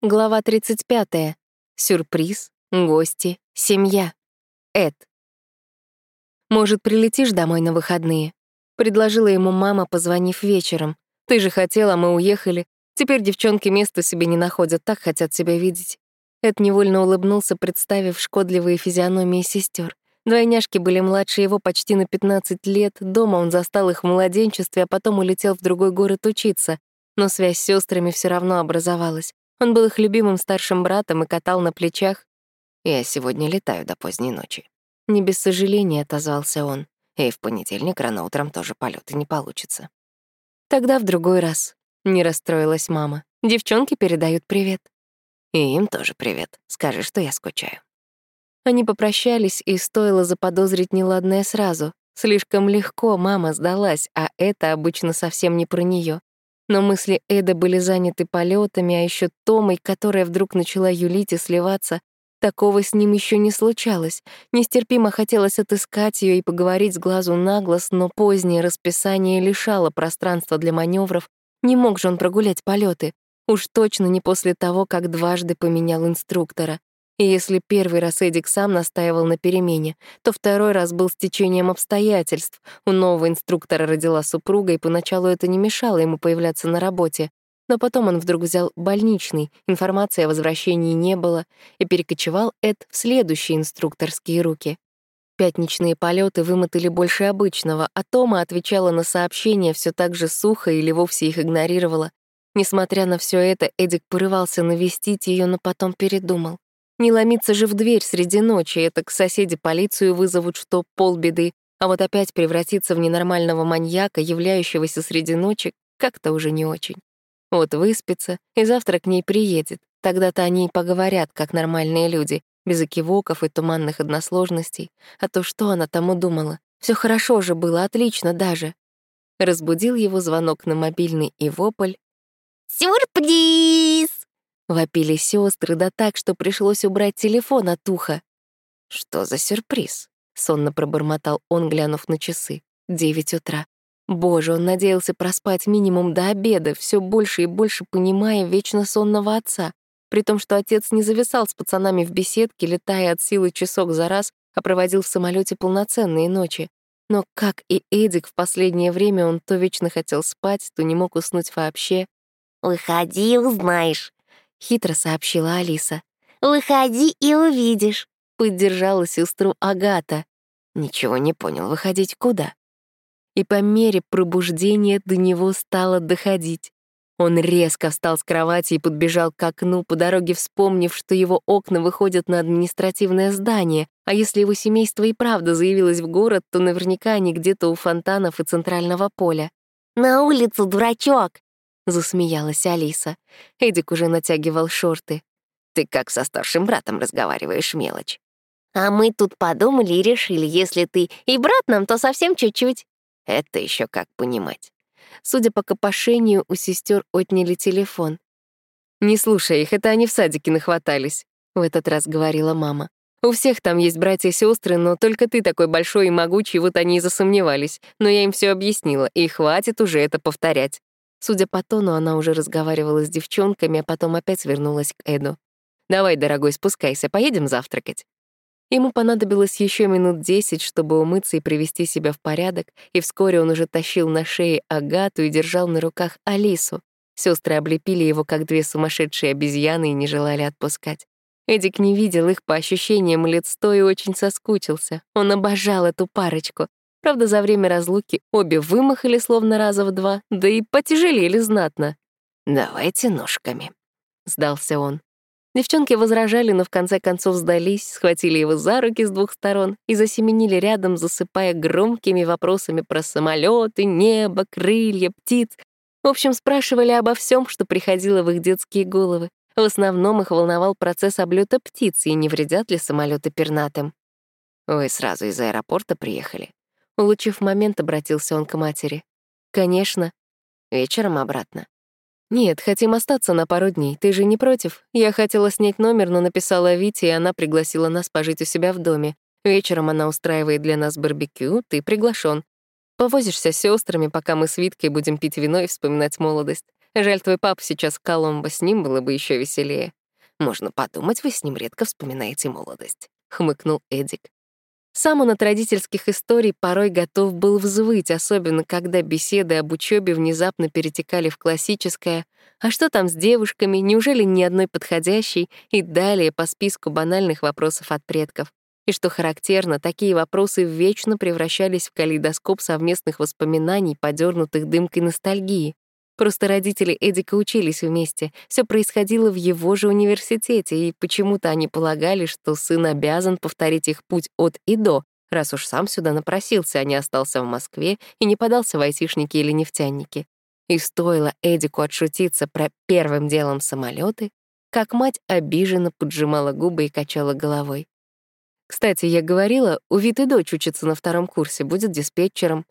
Глава 35. Сюрприз, гости, семья. Эд. «Может, прилетишь домой на выходные?» — предложила ему мама, позвонив вечером. «Ты же хотела, мы уехали. Теперь девчонки места себе не находят, так хотят тебя видеть». Эд невольно улыбнулся, представив шкодливые физиономии сестер. Двойняшки были младше его почти на 15 лет, дома он застал их в младенчестве, а потом улетел в другой город учиться. Но связь с сестрами все равно образовалась. Он был их любимым старшим братом и катал на плечах. «Я сегодня летаю до поздней ночи». Не без сожаления отозвался он. И в понедельник рано утром тоже полеты не получится. Тогда в другой раз. Не расстроилась мама. Девчонки передают привет. И им тоже привет. Скажи, что я скучаю. Они попрощались, и стоило заподозрить неладное сразу. Слишком легко мама сдалась, а это обычно совсем не про нее. Но мысли Эда были заняты полетами, а еще Томой, которая вдруг начала юлить и сливаться. Такого с ним еще не случалось. Нестерпимо хотелось отыскать ее и поговорить с глазу на глаз, но позднее расписание лишало пространства для маневров. Не мог же он прогулять полеты. Уж точно не после того, как дважды поменял инструктора. И если первый раз Эдик сам настаивал на перемене, то второй раз был стечением обстоятельств. У нового инструктора родила супруга, и поначалу это не мешало ему появляться на работе. Но потом он вдруг взял больничный, информации о возвращении не было, и перекочевал Эд в следующие инструкторские руки. Пятничные полеты вымотали больше обычного, а Тома отвечала на сообщения все так же сухо или вовсе их игнорировала. Несмотря на все это, Эдик порывался навестить ее, но потом передумал. Не ломиться же в дверь среди ночи, это к соседи полицию вызовут, что полбеды, а вот опять превратиться в ненормального маньяка, являющегося среди ночи, как-то уже не очень. Вот выспится, и завтра к ней приедет. Тогда-то они и поговорят, как нормальные люди, без окивоков и туманных односложностей. А то что она тому думала? Все хорошо же было, отлично даже. Разбудил его звонок на мобильный и вопль. «Сюрприз!» Вопили сестры, да так, что пришлось убрать телефон от уха. «Что за сюрприз?» — сонно пробормотал он, глянув на часы. Девять утра. Боже, он надеялся проспать минимум до обеда, все больше и больше понимая вечно сонного отца. При том, что отец не зависал с пацанами в беседке, летая от силы часок за раз, а проводил в самолете полноценные ночи. Но, как и Эдик, в последнее время он то вечно хотел спать, то не мог уснуть вообще. «Выходи, узнаешь», — хитро сообщила Алиса. «Выходи и увидишь», — поддержала сестру Агата. Ничего не понял, выходить куда? И по мере пробуждения до него стало доходить. Он резко встал с кровати и подбежал к окну, по дороге вспомнив, что его окна выходят на административное здание, а если его семейство и правда заявилось в город, то наверняка они где-то у фонтанов и центрального поля. «На улицу, дурачок!» Засмеялась Алиса. Эдик уже натягивал шорты. Ты как со старшим братом разговариваешь, мелочь. А мы тут подумали и решили, если ты и брат нам, то совсем чуть-чуть. Это еще как понимать. Судя по копошению, у сестер отняли телефон. «Не слушай их, это они в садике нахватались», — в этот раз говорила мама. «У всех там есть братья и сестры, но только ты такой большой и могучий, вот они и засомневались. Но я им все объяснила, и хватит уже это повторять. Судя по тону, она уже разговаривала с девчонками, а потом опять вернулась к Эду. «Давай, дорогой, спускайся, поедем завтракать». Ему понадобилось еще минут десять, чтобы умыться и привести себя в порядок, и вскоре он уже тащил на шее Агату и держал на руках Алису. Сестры облепили его, как две сумасшедшие обезьяны, и не желали отпускать. Эдик не видел их по ощущениям лет сто и очень соскучился. Он обожал эту парочку. Правда, за время разлуки обе вымахали словно раза в два, да и потяжелели знатно. «Давайте ножками», — сдался он. Девчонки возражали, но в конце концов сдались, схватили его за руки с двух сторон и засеменили рядом, засыпая громкими вопросами про самолеты, небо, крылья, птиц. В общем, спрашивали обо всем, что приходило в их детские головы. В основном их волновал процесс облета птицы и не вредят ли самолеты пернатым. «Вы сразу из аэропорта приехали?» Улучив момент, обратился он к матери. «Конечно. Вечером обратно». «Нет, хотим остаться на пару дней. Ты же не против? Я хотела снять номер, но написала Вите, и она пригласила нас пожить у себя в доме. Вечером она устраивает для нас барбекю, ты приглашен. Повозишься с сестрами, пока мы с Виткой будем пить вино и вспоминать молодость. Жаль, твой папа сейчас в Коломбо, с ним было бы еще веселее. Можно подумать, вы с ним редко вспоминаете молодость», — хмыкнул Эдик. Сам он от родительских историй порой готов был взвыть, особенно когда беседы об учебе внезапно перетекали в классическое «А что там с девушками? Неужели ни одной подходящей?» и далее по списку банальных вопросов от предков. И что характерно, такие вопросы вечно превращались в калейдоскоп совместных воспоминаний, подернутых дымкой ностальгии. Просто родители Эдика учились вместе, все происходило в его же университете, и почему-то они полагали, что сын обязан повторить их путь от и до, раз уж сам сюда напросился, а не остался в Москве и не подался в айтишники или нефтяники. И стоило Эдику отшутиться про первым делом самолеты, как мать обиженно поджимала губы и качала головой. Кстати, я говорила, у Виты дочь учится на втором курсе, будет диспетчером.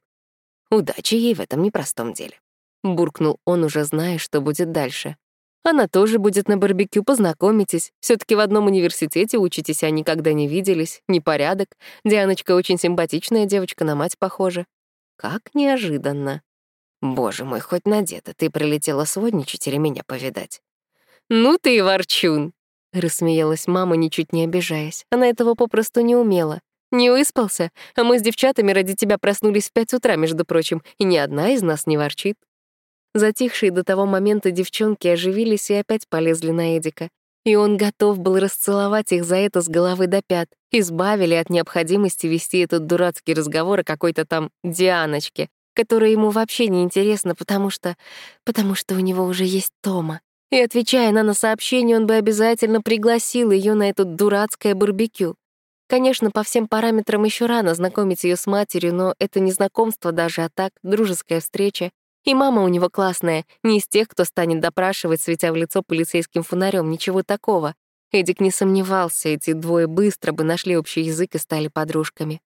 Удачи ей в этом непростом деле. Буркнул он, уже зная, что будет дальше. Она тоже будет на барбекю, познакомитесь. все таки в одном университете учитесь, а никогда не виделись. Непорядок. Дианочка очень симпатичная девочка, на мать похожа. Как неожиданно. Боже мой, хоть надето, ты прилетела сводничать или меня повидать? Ну ты и ворчун, — рассмеялась мама, ничуть не обижаясь. Она этого попросту не умела. Не выспался, а мы с девчатами ради тебя проснулись в пять утра, между прочим, и ни одна из нас не ворчит. Затихшие до того момента девчонки оживились и опять полезли на Эдика. И он готов был расцеловать их за это с головы до пят. Избавили от необходимости вести этот дурацкий разговор о какой-то там Дианочке, которая ему вообще не интересна, потому что... потому что у него уже есть Тома. И отвечая на на сообщение, он бы обязательно пригласил ее на это дурацкое барбекю. Конечно, по всем параметрам еще рано знакомить ее с матерью, но это не знакомство даже, а так, дружеская встреча. И мама у него классная, не из тех, кто станет допрашивать, светя в лицо полицейским фонарем, ничего такого. Эдик не сомневался, эти двое быстро бы нашли общий язык и стали подружками.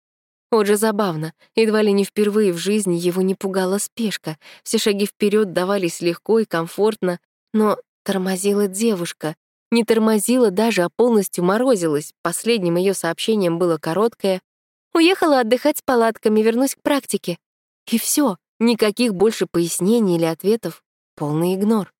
Вот же забавно, едва ли не впервые в жизни его не пугала спешка, все шаги вперед давались легко и комфортно, но тормозила девушка. Не тормозила даже, а полностью морозилась. Последним ее сообщением было короткое «Уехала отдыхать с палатками, вернусь к практике». И все. Никаких больше пояснений или ответов. Полный игнор.